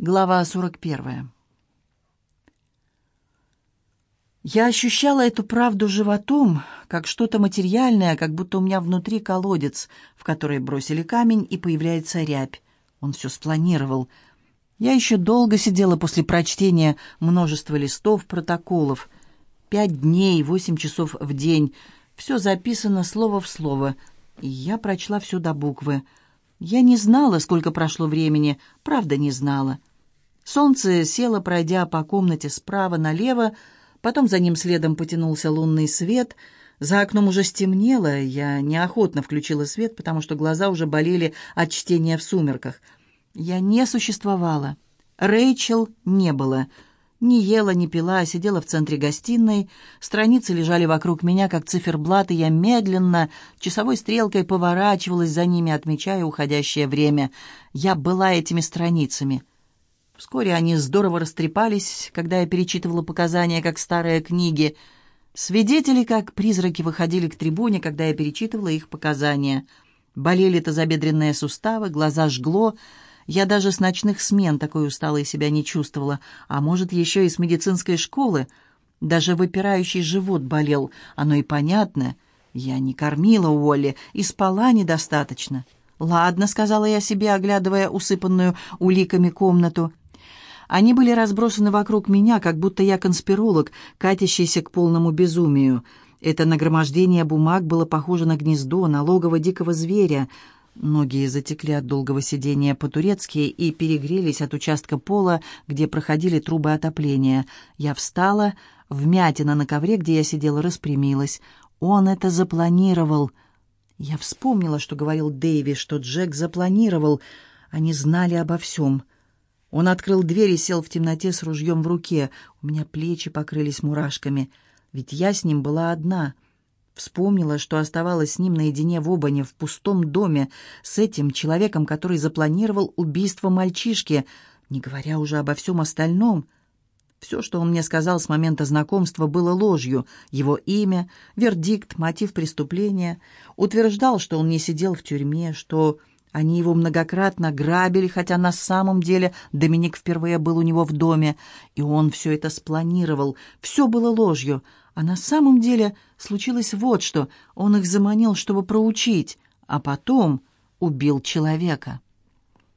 Глава 41. Я ощущала эту правду животом, как что-то материальное, как будто у меня внутри колодец, в который бросили камень, и появляется рябь. Он все спланировал. Я еще долго сидела после прочтения множества листов, протоколов. Пять дней, восемь часов в день. Все записано слово в слово. И я прочла все до буквы. Я не знала, сколько прошло времени, правда не знала. Солнце село, пройдя по комнате справа налево, потом за ним следом потянулся лунный свет. За окном уже стемнело, я неохотно включила свет, потому что глаза уже болели от чтения в сумерках. Я не существовала. Рэйчел не было. Не ела, не пила, а сидела в центре гостиной. Страницы лежали вокруг меня, как циферблат, и я медленно, часовой стрелкой поворачивалась за ними, отмечая уходящее время. Я была этими страницами — Вскоре они здорово растрепались, когда я перечитывала показания, как старые книги. Свидетели, как призраки, выходили к трибуне, когда я перечитывала их показания. Болели тазобедренные суставы, глаза жгло. Я даже с ночных смен такой усталой себя не чувствовала, а может, еще и с медицинской школы. Даже выпирающий живот болел, оно и понятно. Я не кормила Уолли и спала недостаточно. «Ладно», — сказала я себе, оглядывая усыпанную уликами комнату. Они были разбросаны вокруг меня, как будто я конспиролог, катящийся к полному безумию. Это нагромождение бумаг было похоже на гнездо, на логово дикого зверя. Ноги затекли от долгого сидения по-турецки и перегрелись от участка пола, где проходили трубы отопления. Я встала, вмятина на ковре, где я сидела, распрямилась. Он это запланировал. Я вспомнила, что говорил Дэйви, что Джек запланировал. Они знали обо всем. Он открыл дверь и сел в темноте с ружьем в руке. У меня плечи покрылись мурашками. Ведь я с ним была одна. Вспомнила, что оставалась с ним наедине в Обане, в пустом доме, с этим человеком, который запланировал убийство мальчишки, не говоря уже обо всем остальном. Все, что он мне сказал с момента знакомства, было ложью. Его имя, вердикт, мотив преступления. Утверждал, что он не сидел в тюрьме, что они его многократно грабили, хотя на самом деле Доминик впервые был у него в доме, и он все это спланировал. Все было ложью, а на самом деле случилось вот что. Он их заманил, чтобы проучить, а потом убил человека.